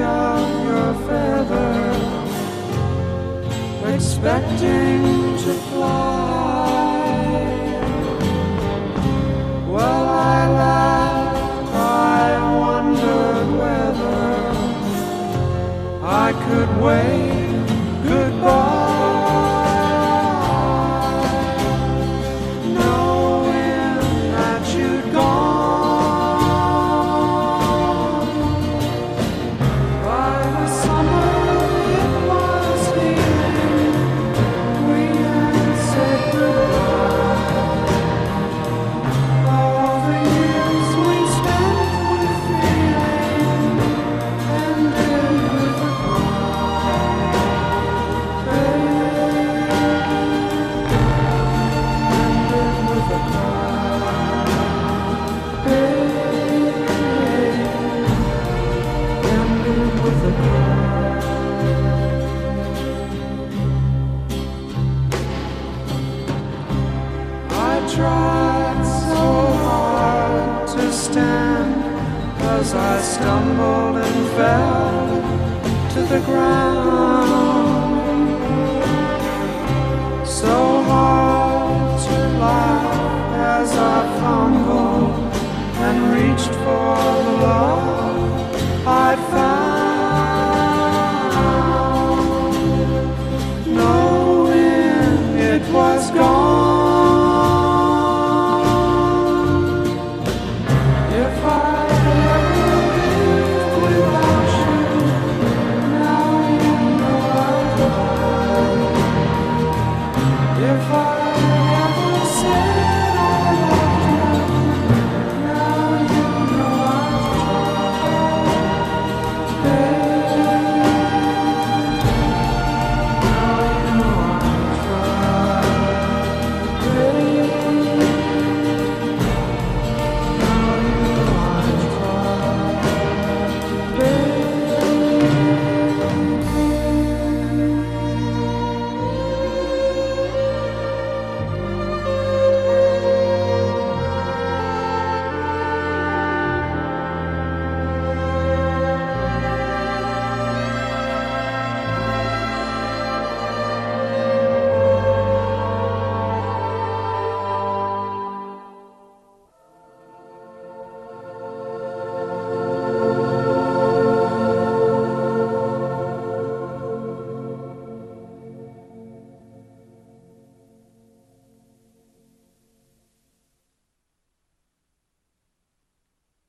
of your feather, expecting to fly. Well, I laughed, I wondered whether I could wave hard to stand as I stumbled and fell to the ground.